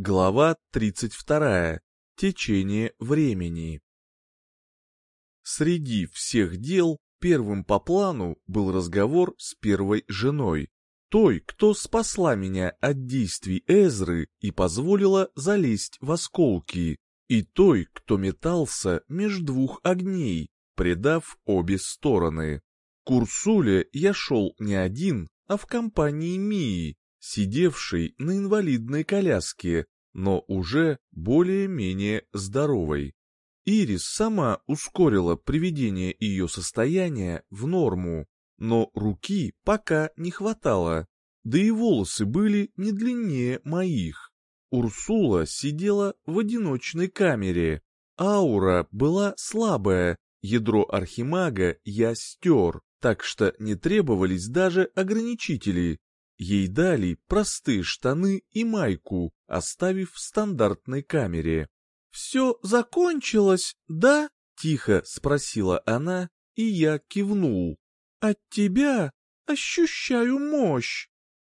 Глава 32. Течение времени. Среди всех дел первым по плану был разговор с первой женой, той, кто спасла меня от действий Эзры и позволила залезть в осколки, и той, кто метался между двух огней, предав обе стороны. К Урсуле я шел не один, а в компании Мии, сидевшей на инвалидной коляске, но уже более-менее здоровой. Ирис сама ускорила приведение ее состояния в норму, но руки пока не хватало, да и волосы были не длиннее моих. Урсула сидела в одиночной камере, аура была слабая, ядро архимага я стер, так что не требовались даже ограничители, Ей дали простые штаны и майку, оставив в стандартной камере. «Все закончилось, да?» — тихо спросила она, и я кивнул. «От тебя ощущаю мощь.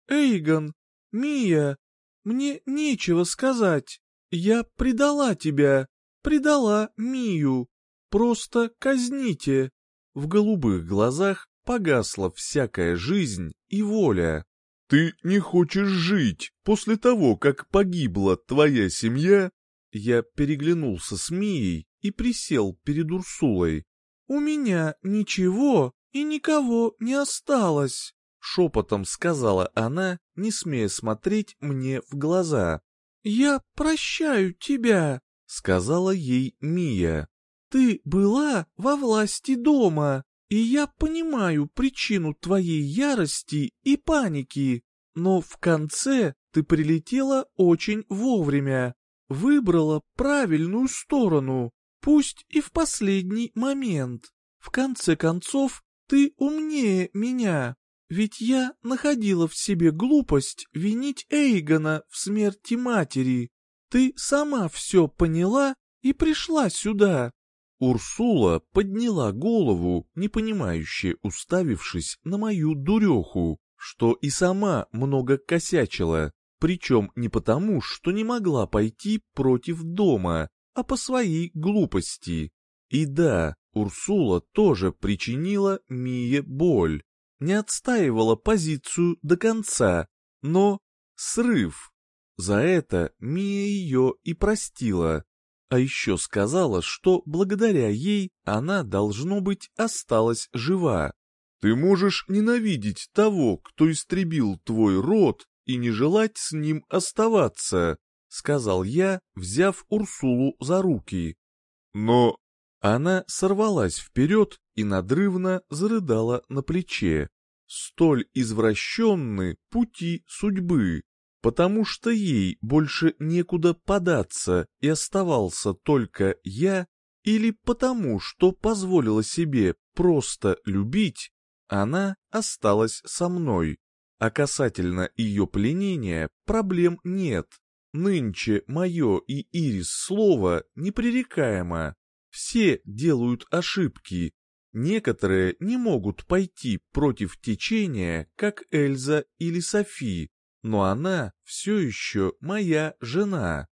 Эйгон, Мия, мне нечего сказать. Я предала тебя, предала Мию. Просто казните». В голубых глазах погасла всякая жизнь и воля. Ты не хочешь жить после того, как погибла твоя семья?» Я переглянулся с Мией и присел перед Урсулой. «У меня ничего и никого не осталось», — шепотом сказала она, не смея смотреть мне в глаза. «Я прощаю тебя», — сказала ей Мия. «Ты была во власти дома, и я понимаю причину твоей ярости и паники, но в конце ты прилетела очень вовремя, выбрала правильную сторону, пусть и в последний момент. В конце концов, ты умнее меня, ведь я находила в себе глупость винить Эйгона в смерти матери. Ты сама все поняла и пришла сюда. Урсула подняла голову, непонимающе уставившись на мою дуреху, что и сама много косячила, причем не потому, что не могла пойти против дома, а по своей глупости. И да, Урсула тоже причинила Мие боль, не отстаивала позицию до конца, но срыв. За это Мия ее и простила, а еще сказала, что благодаря ей она, должно быть, осталась жива. «Ты можешь ненавидеть того, кто истребил твой род, и не желать с ним оставаться», — сказал я, взяв Урсулу за руки. «Но...» Она сорвалась вперед и надрывно зарыдала на плече. Столь извращенны пути судьбы потому что ей больше некуда податься и оставался только я, или потому что позволила себе просто любить, она осталась со мной. А касательно ее пленения проблем нет. Нынче мое и Ирис слово непререкаемо. Все делают ошибки. Некоторые не могут пойти против течения, как Эльза или Софи, но она все еще моя жена.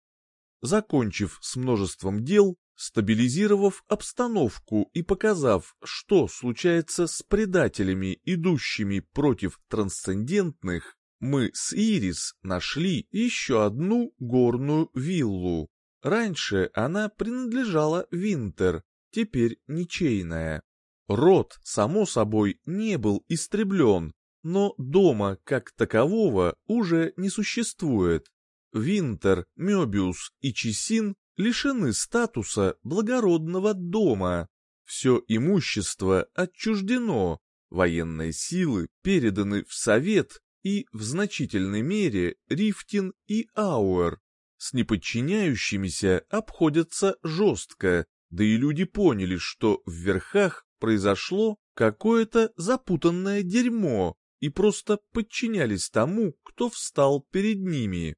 Закончив с множеством дел, стабилизировав обстановку и показав, что случается с предателями, идущими против трансцендентных, мы с Ирис нашли еще одну горную виллу. Раньше она принадлежала Винтер, теперь ничейная. Род, само собой, не был истреблен, но дома как такового уже не существует. Винтер, Мёбиус и Чесин лишены статуса благородного дома. Все имущество отчуждено, военные силы переданы в Совет и в значительной мере Рифтин и Ауэр. С неподчиняющимися обходятся жестко, да и люди поняли, что в верхах произошло какое-то запутанное дерьмо, и просто подчинялись тому, кто встал перед ними.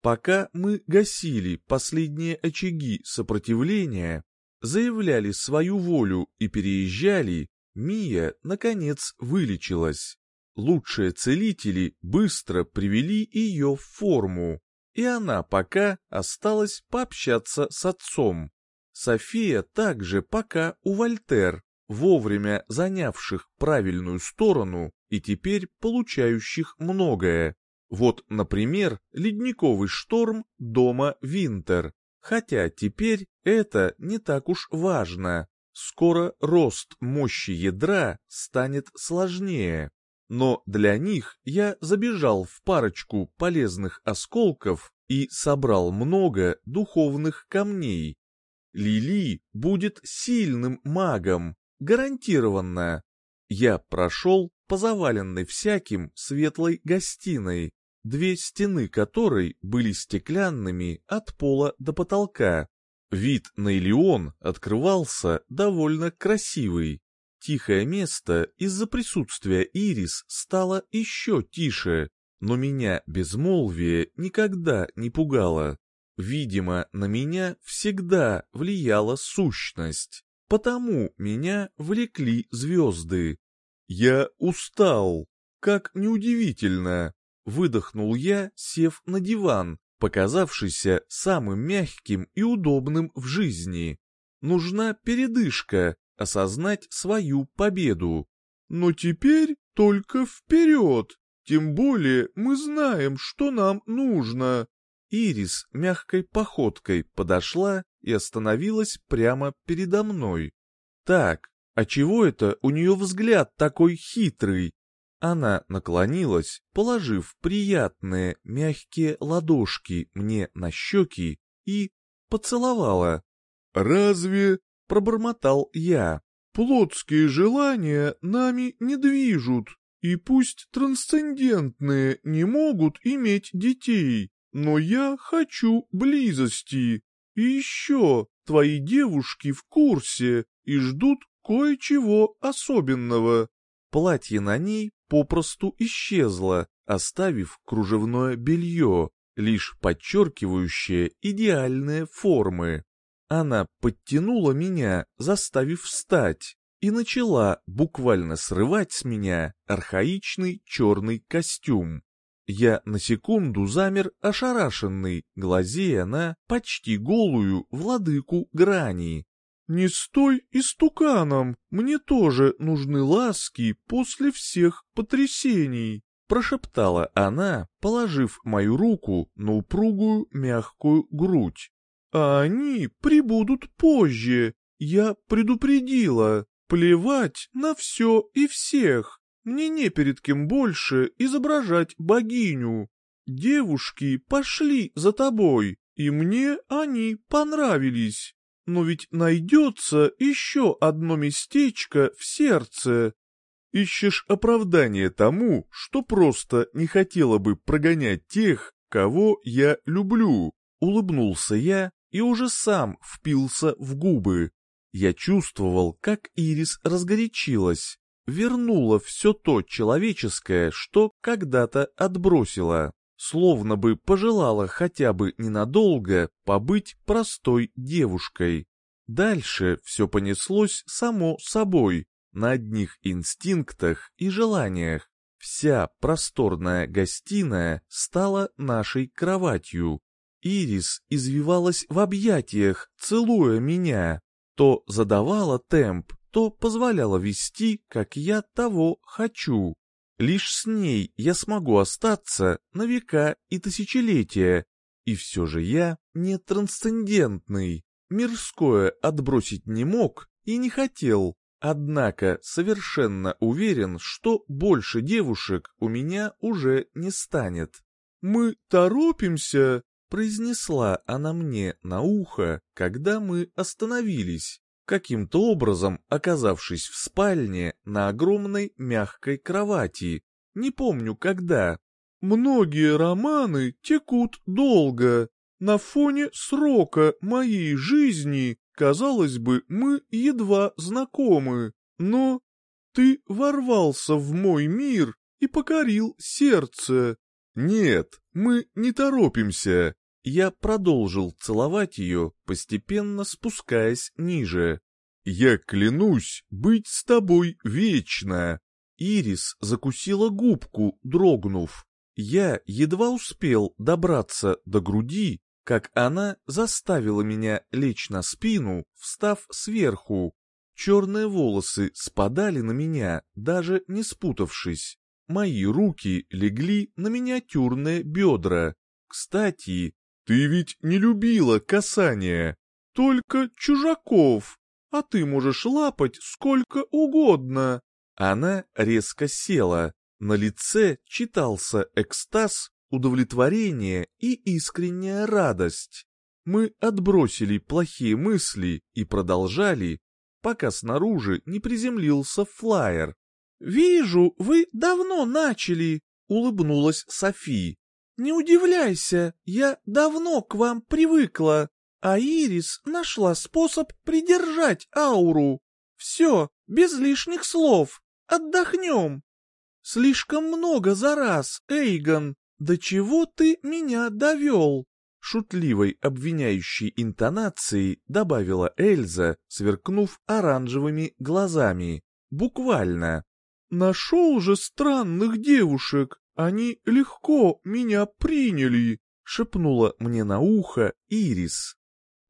Пока мы гасили последние очаги сопротивления, заявляли свою волю и переезжали, Мия, наконец, вылечилась. Лучшие целители быстро привели ее в форму. и она пока осталась пообщаться с отцом. София также пока у Вольтер, вовремя занявших правильную сторону и теперь получающих многое. Вот, например, ледниковый шторм дома Винтер. Хотя теперь это не так уж важно. Скоро рост мощи ядра станет сложнее. Но для них я забежал в парочку полезных осколков и собрал много духовных камней. Лили будет сильным магом, гарантированно. Я прошел по заваленной всяким светлой гостиной, две стены которой были стеклянными от пола до потолка. Вид на Илион открывался довольно красивый. Тихое место из-за присутствия Ирис стало еще тише, но меня безмолвие никогда не пугало. Видимо, на меня всегда влияла сущность, потому меня влекли звезды. Я устал, как неудивительно, выдохнул я, сев на диван, показавшийся самым мягким и удобным в жизни. Нужна передышка, осознать свою победу. Но теперь только вперед, тем более мы знаем, что нам нужно. Ирис мягкой походкой подошла и остановилась прямо передо мной. Так, а чего это у нее взгляд такой хитрый? Она наклонилась, положив приятные мягкие ладошки мне на щеки и поцеловала. «Разве?» — пробормотал я. «Плотские желания нами не движут, и пусть трансцендентные не могут иметь детей, но я хочу близости. И еще, твои девушки в курсе и ждут кое-чего особенного. Платье на ней попросту исчезло, оставив кружевное белье, лишь подчеркивающее идеальные формы. Она подтянула меня, заставив встать, и начала буквально срывать с меня архаичный черный костюм. Я на секунду замер ошарашенный, глазея на почти голую владыку грани. «Не стой истуканом, мне тоже нужны ласки после всех потрясений», прошептала она, положив мою руку на упругую мягкую грудь. «А они прибудут позже, я предупредила, плевать на все и всех». Мне не перед кем больше изображать богиню. Девушки пошли за тобой, и мне они понравились. Но ведь найдется еще одно местечко в сердце. Ищешь оправдание тому, что просто не хотела бы прогонять тех, кого я люблю. Улыбнулся я и уже сам впился в губы. Я чувствовал, как Ирис разгорячилась вернула все то человеческое, что когда-то отбросила, словно бы пожелала хотя бы ненадолго побыть простой девушкой. Дальше все понеслось само собой, на одних инстинктах и желаниях. Вся просторная гостиная стала нашей кроватью. Ирис извивалась в объятиях, целуя меня, то задавала темп, что позволяло вести, как я того хочу. Лишь с ней я смогу остаться на века и тысячелетия, и все же я не трансцендентный, мирское отбросить не мог и не хотел, однако совершенно уверен, что больше девушек у меня уже не станет. «Мы торопимся», — произнесла она мне на ухо, когда мы остановились каким-то образом оказавшись в спальне на огромной мягкой кровати. Не помню когда. Многие романы текут долго. На фоне срока моей жизни, казалось бы, мы едва знакомы. Но ты ворвался в мой мир и покорил сердце. Нет, мы не торопимся. Я продолжил целовать ее, постепенно спускаясь ниже. «Я клянусь быть с тобой вечно!» Ирис закусила губку, дрогнув. Я едва успел добраться до груди, как она заставила меня лечь на спину, встав сверху. Черные волосы спадали на меня, даже не спутавшись. Мои руки легли на миниатюрные бедра. Кстати, ты ведь не любила касания, только чужаков, а ты можешь лапать сколько угодно. Она резко села. На лице читался экстаз, удовлетворение и искренняя радость. Мы отбросили плохие мысли и продолжали, пока снаружи не приземлился флайер. «Вижу, вы давно начали», — улыбнулась Софи. «Не удивляйся, я давно к вам привыкла, а Ирис нашла способ придержать ауру. Все, без лишних слов, отдохнем». «Слишком много за раз, Эйгон, до чего ты меня довел?» Шутливой обвиняющей интонацией добавила Эльза, сверкнув оранжевыми глазами. Буквально. «Нашел же странных девушек, они легко меня приняли», — шепнула мне на ухо Ирис.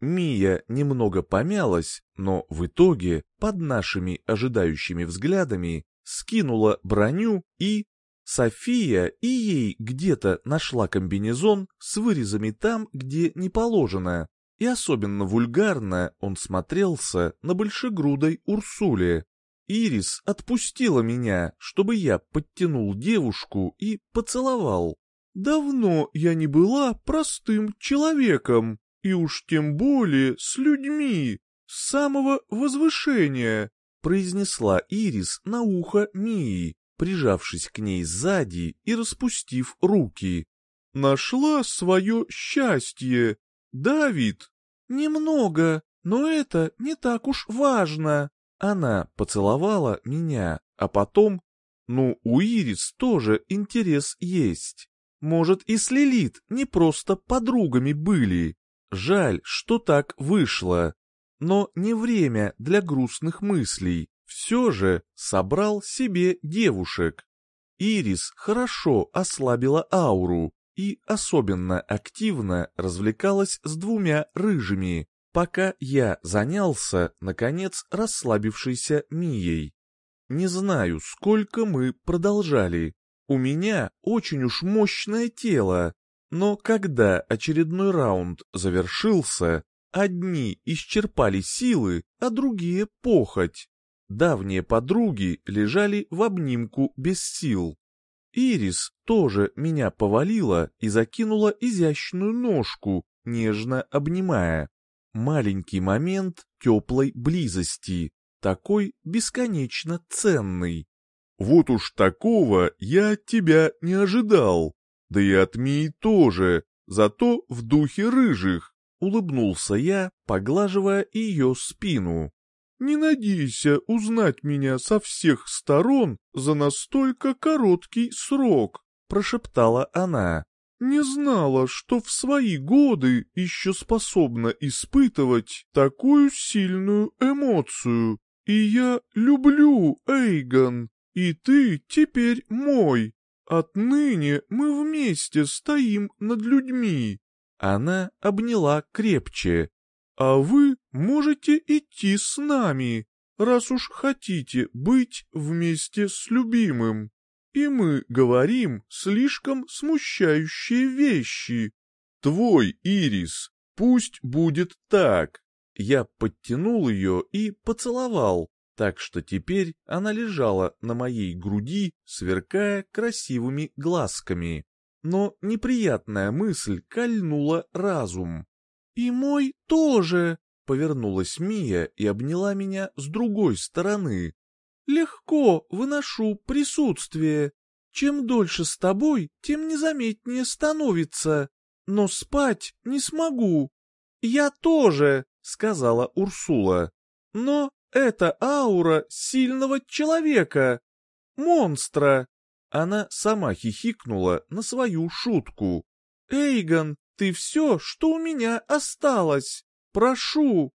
Мия немного помялась, но в итоге, под нашими ожидающими взглядами, скинула броню и... София и ей где-то нашла комбинезон с вырезами там, где не положено, и особенно вульгарно он смотрелся на большегрудой Урсуле. Ирис отпустила меня, чтобы я подтянул девушку и поцеловал. Давно я не была простым человеком, и уж тем более с людьми, с самого возвышения, произнесла Ирис на ухо Мии, прижавшись к ней сзади и распустив руки. Нашла свое счастье. Давид, немного, но это не так уж важно. Она поцеловала меня, а потом... Ну, у Ирис тоже интерес есть. Может, и с Лилит не просто подругами были. Жаль, что так вышло. Но не время для грустных мыслей. Все же собрал себе девушек. Ирис хорошо ослабила ауру и особенно активно развлекалась с двумя рыжими, пока я занялся, наконец, расслабившейся Мией. Не знаю, сколько мы продолжали. У меня очень уж мощное тело, но когда очередной раунд завершился, одни исчерпали силы, а другие — похоть. Давние подруги лежали в обнимку без сил. Ирис тоже меня повалила и закинула изящную ножку, нежно обнимая. Маленький момент теплой близости, такой бесконечно ценный. «Вот уж такого я от тебя не ожидал», да и от Мии тоже, зато в духе рыжих, улыбнулся я, поглаживая ее спину. Не надейся узнать меня со всех сторон за настолько короткий срок, прошептала она. Не знала, что в свои годы еще способна испытывать такую сильную эмоцию. И я люблю, Эйгон, и ты теперь мой. Отныне мы вместе стоим над людьми. Она обняла крепче. А вы можете идти с нами, раз уж хотите быть вместе с любимым. И мы говорим слишком смущающие вещи. Твой, Ирис, пусть будет так. Я подтянул ее и поцеловал, так что теперь она лежала на моей груди, сверкая красивыми глазками. Но неприятная мысль кольнула разум. «И мой тоже!» — повернулась Мия и обняла меня с другой стороны. «Легко выношу присутствие. Чем дольше с тобой, тем незаметнее становится. Но спать не смогу». «Я тоже!» — сказала Урсула. «Но это аура сильного человека, монстра. Она сама хихикнула на свою шутку. Эйгон, ты все, что у меня осталось. Прошу.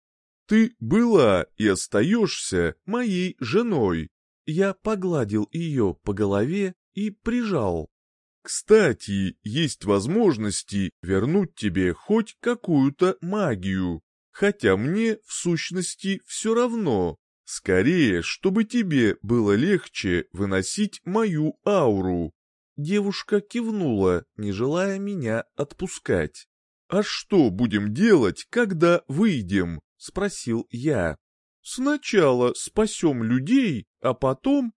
Ты была и остаешься моей женой. Я погладил ее по голове и прижал. Кстати, есть возможности вернуть тебе хоть какую-то магию. Хотя мне, в сущности, все равно. Скорее, чтобы тебе было легче выносить мою ауру. Девушка кивнула, не желая меня отпускать. «А что будем делать, когда выйдем?» — спросил я. «Сначала спасем людей, а потом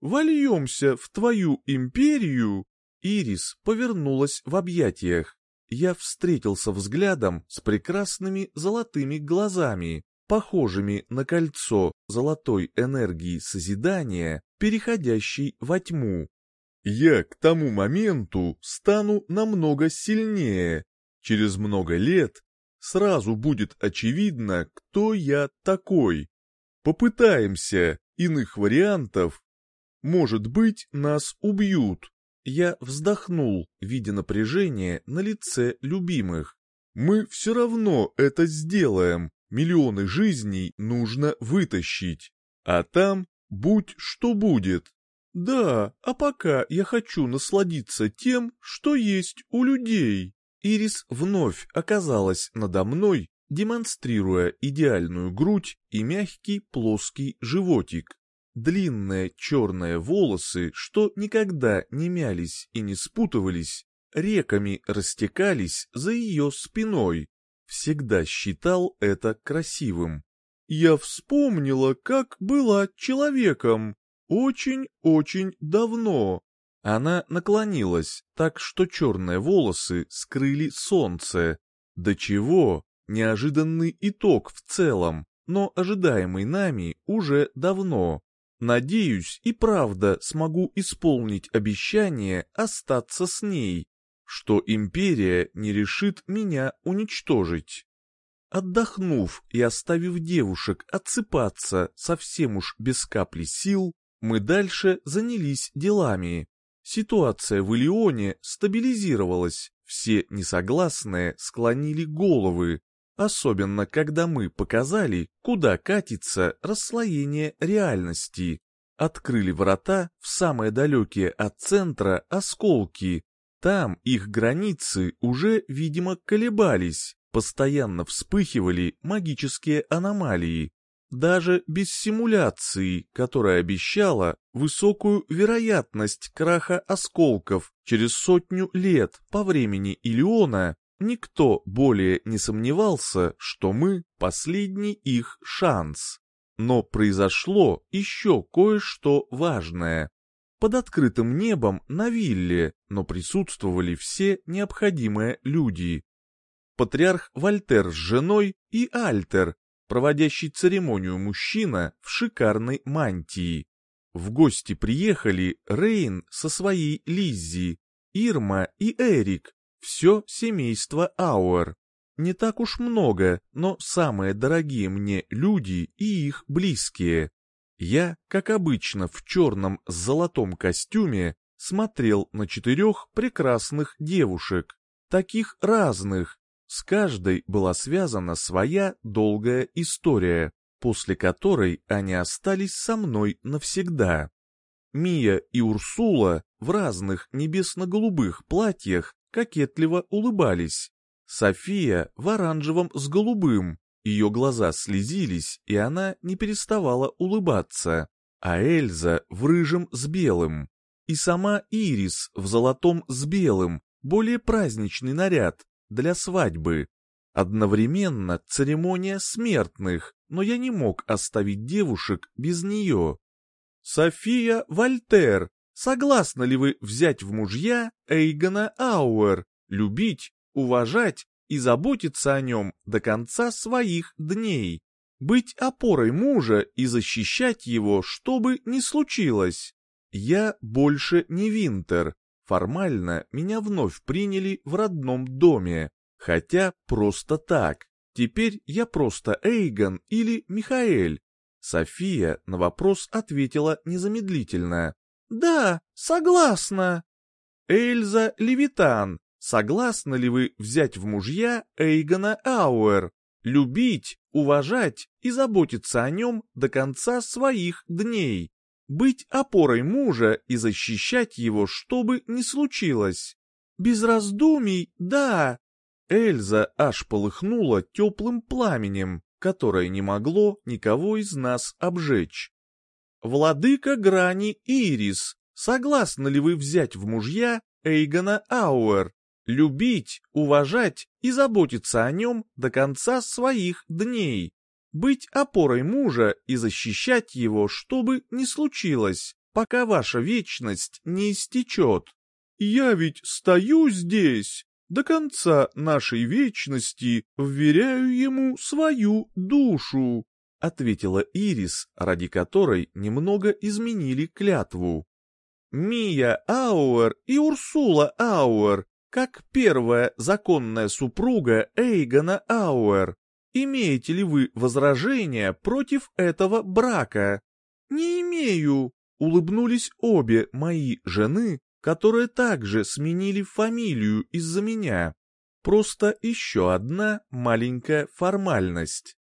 вольемся в твою империю». Ирис повернулась в объятиях. Я встретился взглядом с прекрасными золотыми глазами, похожими на кольцо золотой энергии созидания, переходящей во тьму. Я к тому моменту стану намного сильнее. Через много лет сразу будет очевидно, кто я такой. Попытаемся, иных вариантов. Может быть, нас убьют. Я вздохнул, видя напряжение на лице любимых. Мы все равно это сделаем. Миллионы жизней нужно вытащить. А там будь что будет. «Да, а пока я хочу насладиться тем, что есть у людей». Ирис вновь оказалась надо мной, демонстрируя идеальную грудь и мягкий плоский животик. Длинные черные волосы, что никогда не мялись и не спутывались, реками растекались за ее спиной. Всегда считал это красивым. Я вспомнила, как была человеком, очень-очень давно. Она наклонилась, так что черные волосы скрыли солнце. До чего? Неожиданный итог в целом, но ожидаемый нами уже давно. Надеюсь, и правда смогу исполнить обещание остаться с ней, что империя не решит меня уничтожить. Отдохнув и оставив девушек отсыпаться совсем уж без капли сил, мы дальше занялись делами. Ситуация в Илионе стабилизировалась, все несогласные склонили головы, особенно когда мы показали, куда катится расслоение реальности. Открыли врата в самые далекие от центра осколки. Там их границы уже, видимо, колебались, постоянно вспыхивали магические аномалии даже без симуляции, которая обещала высокую вероятность краха осколков через сотню лет по времени Илиона, никто более не сомневался, что мы — последний их шанс. Но произошло еще кое-что важное. Под открытым небом на вилле, но присутствовали все необходимые люди. Патриарх Вольтер с женой и Альтер, проводящий церемонию мужчина в шикарной мантии. В гости приехали Рейн со своей Лиззи, Ирма и Эрик, все семейство Ауэр. Не так уж много, но самые дорогие мне люди и их близкие. Я, как обычно, в черном с золотом костюме, смотрел на четырех прекрасных девушек, таких разных, с каждой была связана своя долгая история, после которой они остались со мной навсегда. Мия и Урсула в разных небесно-голубых платьях кокетливо улыбались. София в оранжевом с голубым, ее глаза слезились, и она не переставала улыбаться, а Эльза в рыжем с белым. И сама Ирис в золотом с белым, более праздничный наряд, для свадьбы. Одновременно церемония смертных, но я не мог оставить девушек без нее. София Вольтер, согласны ли вы взять в мужья Эйгона Ауэр, любить, уважать и заботиться о нем до конца своих дней? Быть опорой мужа и защищать его, что бы ни случилось. Я больше не Винтер, Формально меня вновь приняли в родном доме, хотя просто так. Теперь я просто Эйгон или Михаэль. София на вопрос ответила незамедлительно. «Да, согласна». «Эльза Левитан, согласны ли вы взять в мужья Эйгона Ауэр, любить, уважать и заботиться о нем до конца своих дней?» быть опорой мужа и защищать его, что бы ни случилось. Без раздумий, да. Эльза аж полыхнула теплым пламенем, которое не могло никого из нас обжечь. Владыка грани Ирис, согласны ли вы взять в мужья Эйгона Ауэр, любить, уважать и заботиться о нем до конца своих дней? быть опорой мужа и защищать его, что бы ни случилось, пока ваша вечность не истечет. Я ведь стою здесь, до конца нашей вечности вверяю ему свою душу, ответила Ирис, ради которой немного изменили клятву. Мия Ауэр и Урсула Ауэр, как первая законная супруга Эйгона Ауэр, Имеете ли вы возражения против этого брака? Не имею, улыбнулись обе мои жены, которые также сменили фамилию из-за меня. Просто еще одна маленькая формальность.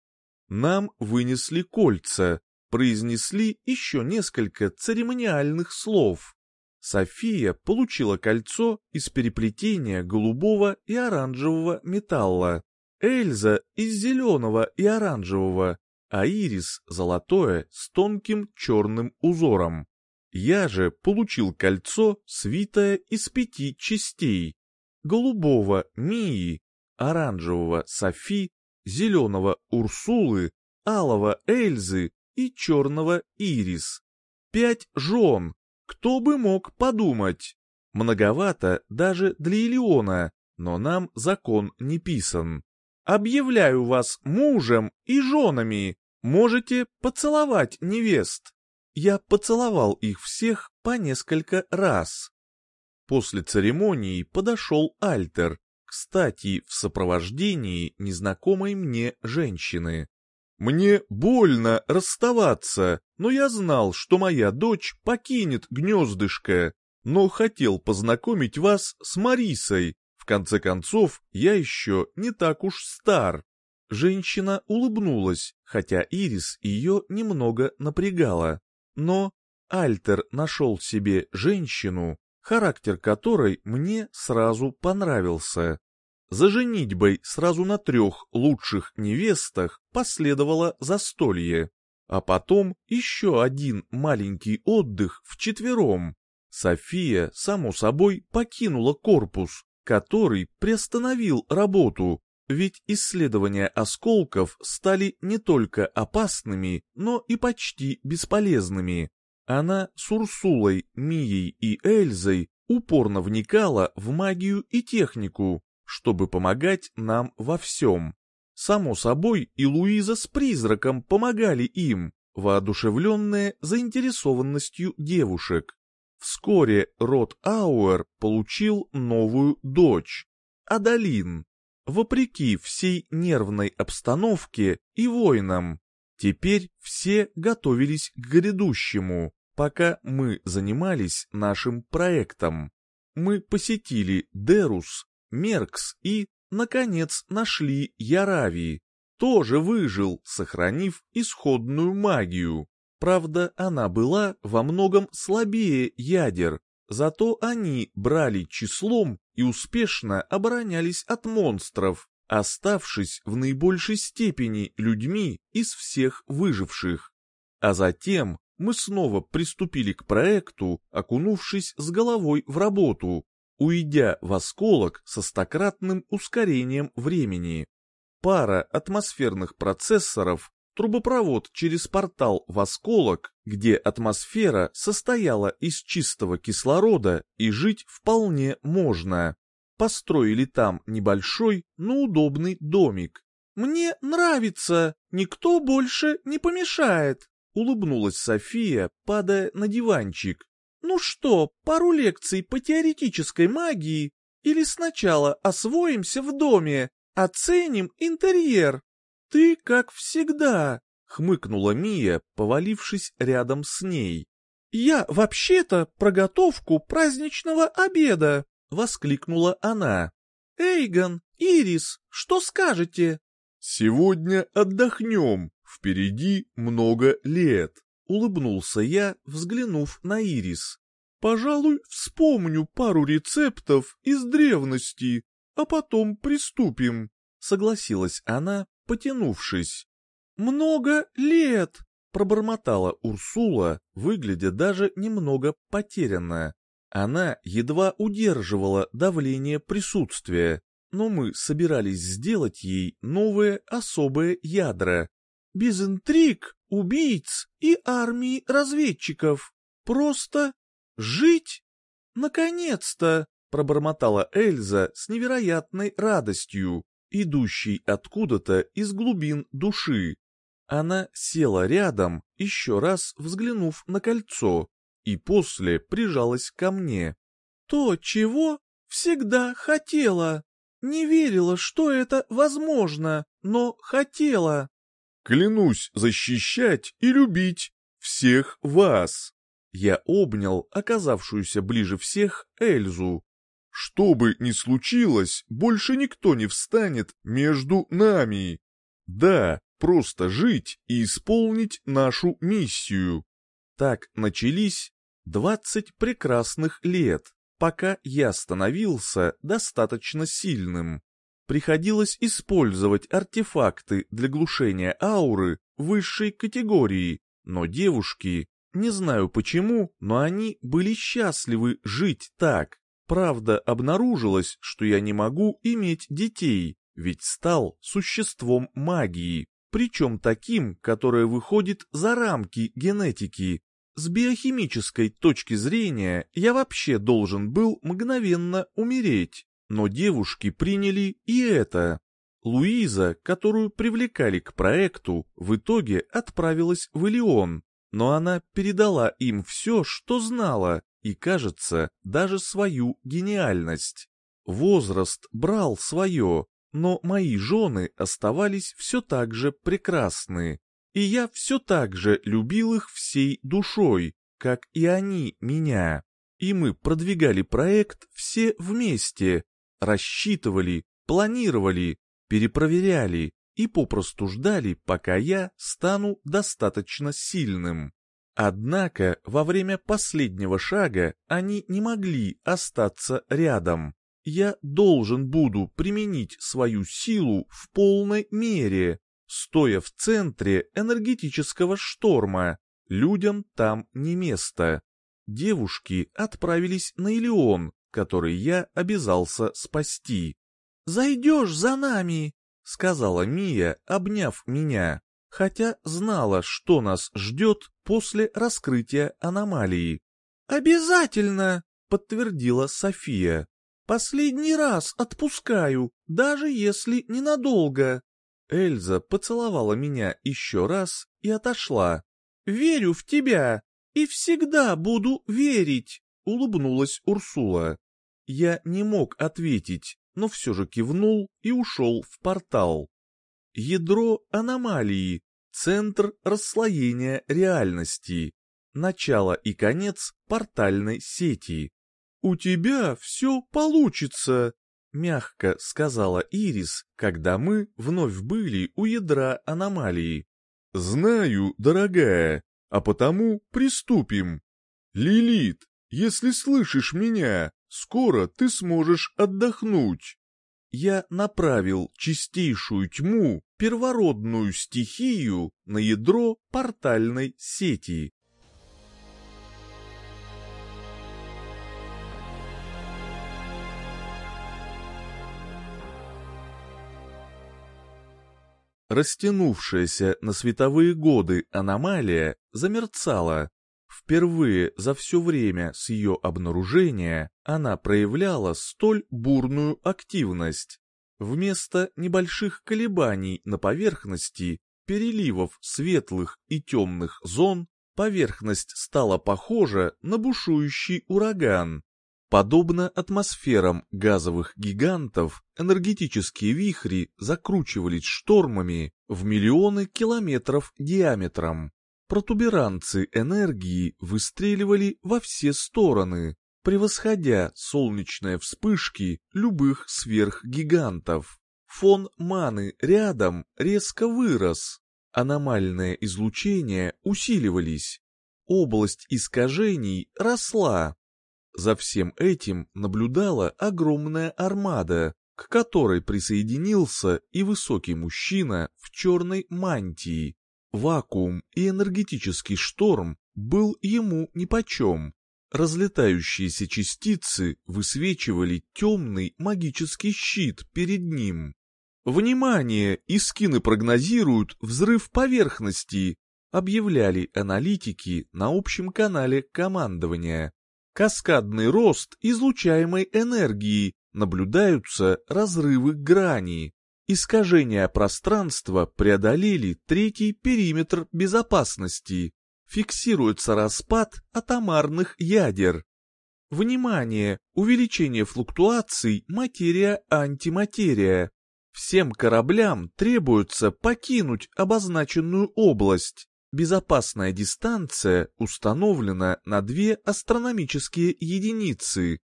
Нам вынесли кольца, произнесли еще несколько церемониальных слов. София получила кольцо из переплетения голубого и оранжевого металла. Эльза из зеленого и оранжевого, а ирис золотое с тонким черным узором. Я же получил кольцо, свитое из пяти частей. Голубого Мии, оранжевого Софи, зеленого Урсулы, алого Эльзы и черного Ирис. Пять жен, кто бы мог подумать. Многовато даже для Илиона, но нам закон не писан. Объявляю вас мужем и женами. Можете поцеловать невест. Я поцеловал их всех по несколько раз. После церемонии подошел Альтер, кстати, в сопровождении незнакомой мне женщины. Мне больно расставаться, но я знал, что моя дочь покинет гнездышко, но хотел познакомить вас с Марисой, конце концов, я еще не так уж стар. Женщина улыбнулась, хотя Ирис ее немного напрягала. Но Альтер нашел себе женщину, характер которой мне сразу понравился. За женитьбой сразу на трех лучших невестах последовало застолье, а потом еще один маленький отдых вчетвером. София, само собой, покинула корпус, который приостановил работу, ведь исследования осколков стали не только опасными, но и почти бесполезными. Она с Урсулой, Мией и Эльзой упорно вникала в магию и технику, чтобы помогать нам во всем. Само собой, и Луиза с призраком помогали им, воодушевленные заинтересованностью девушек. Вскоре род Ауэр получил новую дочь, Адалин. Вопреки всей нервной обстановке и войнам, теперь все готовились к грядущему, пока мы занимались нашим проектом. Мы посетили Дерус, Меркс и, наконец, нашли Ярави. Тоже выжил, сохранив исходную магию. Правда, она была во многом слабее ядер, зато они брали числом и успешно оборонялись от монстров, оставшись в наибольшей степени людьми из всех выживших. А затем мы снова приступили к проекту, окунувшись с головой в работу, уйдя в осколок со стократным ускорением времени. Пара атмосферных процессоров трубопровод через портал в осколок, где атмосфера состояла из чистого кислорода и жить вполне можно. Построили там небольшой, но удобный домик. «Мне нравится, никто больше не помешает», — улыбнулась София, падая на диванчик. «Ну что, пару лекций по теоретической магии? Или сначала освоимся в доме, оценим интерьер?» «Ты как всегда», — хмыкнула Мия, повалившись рядом с ней. «Я вообще-то про готовку праздничного обеда», — воскликнула она. «Эйгон, Ирис, что скажете?» «Сегодня отдохнем, впереди много лет», — улыбнулся я, взглянув на Ирис. «Пожалуй, вспомню пару рецептов из древности, а потом приступим», — согласилась она, потянувшись. «Много лет!» — пробормотала Урсула, выглядя даже немного потерянно. Она едва удерживала давление присутствия, но мы собирались сделать ей новые особые ядра. Без интриг, убийц и армии разведчиков. Просто жить? Наконец-то! пробормотала Эльза с невероятной радостью, идущей откуда-то из глубин души. Она села рядом, еще раз взглянув на кольцо, и после прижалась ко мне. То, чего всегда хотела. Не верила, что это возможно, но хотела. Клянусь защищать и любить всех вас. Я обнял оказавшуюся ближе всех Эльзу. Что бы ни случилось, больше никто не встанет между нами. Да, просто жить и исполнить нашу миссию. Так начались двадцать прекрасных лет, пока я становился достаточно сильным. Приходилось использовать артефакты для глушения ауры высшей категории, но девушки, не знаю почему, но они были счастливы жить так. Правда, обнаружилось, что я не могу иметь детей, ведь стал существом магии, причем таким, которое выходит за рамки генетики. С биохимической точки зрения я вообще должен был мгновенно умереть, но девушки приняли и это. Луиза, которую привлекали к проекту, в итоге отправилась в Элеон, но она передала им все, что знала, и, кажется, даже свою гениальность. Возраст брал свое, но мои жены оставались все так же прекрасны, и я все так же любил их всей душой, как и они меня. И мы продвигали проект все вместе, рассчитывали, планировали, перепроверяли и попросту ждали, пока я стану достаточно сильным. Однако во время последнего шага они не могли остаться рядом. Я должен буду применить свою силу в полной мере, стоя в центре энергетического шторма. Людям там не место. Девушки отправились на Илеон, который я обязался спасти. «Зайдешь за нами», — сказала Мия, обняв меня хотя знала, что нас ждет после раскрытия аномалии. «Обязательно!» — подтвердила София. «Последний раз отпускаю, даже если ненадолго». Эльза поцеловала меня еще раз и отошла. «Верю в тебя и всегда буду верить», — улыбнулась Урсула. Я не мог ответить, но все же кивнул и ушел в портал ядро аномалии, центр расслоения реальности, начало и конец портальной сети. «У тебя все получится», — мягко сказала Ирис, когда мы вновь были у ядра аномалии. «Знаю, дорогая, а потому приступим. Лилит, если слышишь меня, скоро ты сможешь отдохнуть» я направил чистейшую тьму, первородную стихию, на ядро портальной сети. Растянувшаяся на световые годы аномалия замерцала, Впервые за все время с ее обнаружения она проявляла столь бурную активность. Вместо небольших колебаний на поверхности, переливов светлых и темных зон, поверхность стала похожа на бушующий ураган. Подобно атмосферам газовых гигантов, энергетические вихри закручивались штормами в миллионы километров диаметром протуберанцы энергии выстреливали во все стороны, превосходя солнечные вспышки любых сверхгигантов. Фон маны рядом резко вырос, Аномальное излучение усиливались. Область искажений росла. За всем этим наблюдала огромная армада, к которой присоединился и высокий мужчина в черной мантии. Вакуум и энергетический шторм был ему нипочем. Разлетающиеся частицы высвечивали темный магический щит перед ним. «Внимание! Искины прогнозируют взрыв поверхности!» объявляли аналитики на общем канале командования. Каскадный рост излучаемой энергии, наблюдаются разрывы грани. Искажения пространства преодолели третий периметр безопасности. Фиксируется распад атомарных ядер. Внимание! Увеличение флуктуаций материя-антиматерия. Всем кораблям требуется покинуть обозначенную область. Безопасная дистанция установлена на две астрономические единицы.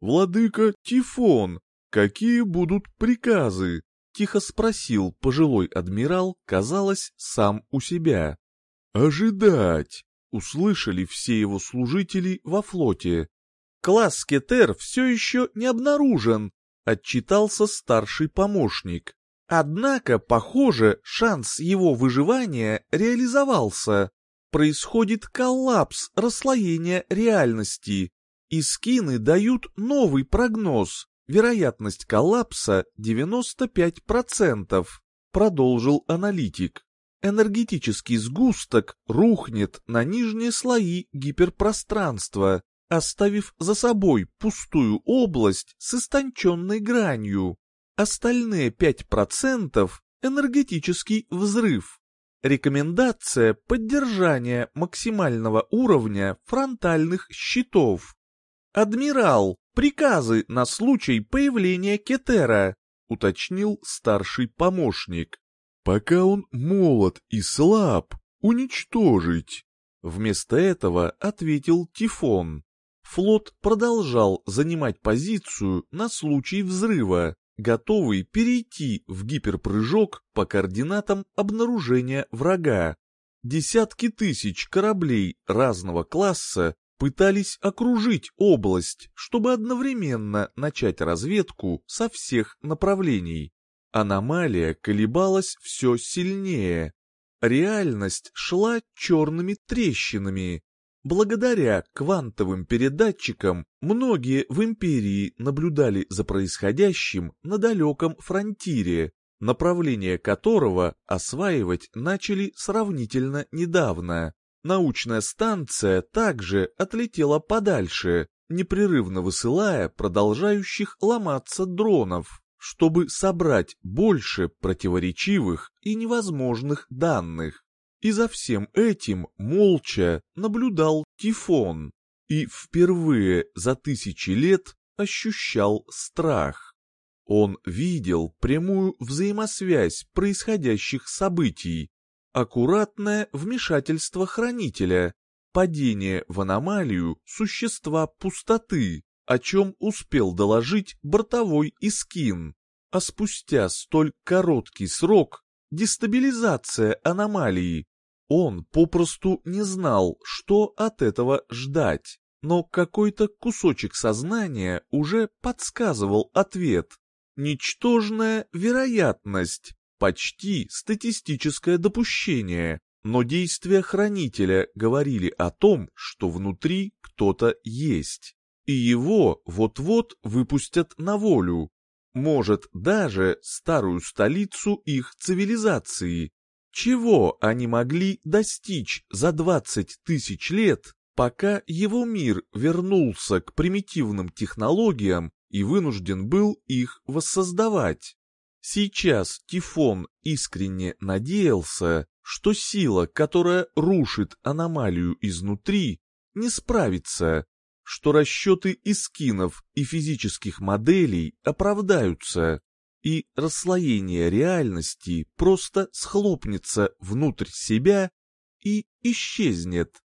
«Владыка Тифон, какие будут приказы?» — тихо спросил пожилой адмирал, казалось, сам у себя. «Ожидать!» — услышали все его служители во флоте. «Класс Кетер все еще не обнаружен», — отчитался старший помощник. Однако, похоже, шанс его выживания реализовался. Происходит коллапс расслоения реальности. И скины дают новый прогноз. Вероятность коллапса 95%, продолжил аналитик. Энергетический сгусток рухнет на нижние слои гиперпространства, оставив за собой пустую область с истонченной гранью. Остальные 5% — энергетический взрыв. Рекомендация поддержания максимального уровня фронтальных щитов. «Адмирал, приказы на случай появления Кетера», — уточнил старший помощник. «Пока он молод и слаб, уничтожить». Вместо этого ответил Тифон. Флот продолжал занимать позицию на случай взрыва, готовый перейти в гиперпрыжок по координатам обнаружения врага. Десятки тысяч кораблей разного класса пытались окружить область, чтобы одновременно начать разведку со всех направлений. Аномалия колебалась все сильнее. Реальность шла черными трещинами, Благодаря квантовым передатчикам многие в империи наблюдали за происходящим на далеком фронтире, направление которого осваивать начали сравнительно недавно. Научная станция также отлетела подальше, непрерывно высылая продолжающих ломаться дронов, чтобы собрать больше противоречивых и невозможных данных. И за всем этим молча наблюдал Тифон и впервые за тысячи лет ощущал страх. Он видел прямую взаимосвязь происходящих событий, аккуратное вмешательство хранителя, падение в аномалию существа пустоты, о чем успел доложить бортовой Искин, а спустя столь короткий срок дестабилизация аномалии. Он попросту не знал, что от этого ждать, но какой-то кусочек сознания уже подсказывал ответ. Ничтожная вероятность, почти статистическое допущение, но действия хранителя говорили о том, что внутри кто-то есть, и его вот-вот выпустят на волю, может, даже старую столицу их цивилизации. Чего они могли достичь за 20 тысяч лет, пока его мир вернулся к примитивным технологиям и вынужден был их воссоздавать? Сейчас Тифон искренне надеялся, что сила, которая рушит аномалию изнутри, не справится, что расчеты искинов и физических моделей оправдаются, и расслоение реальности просто схлопнется внутрь себя и исчезнет.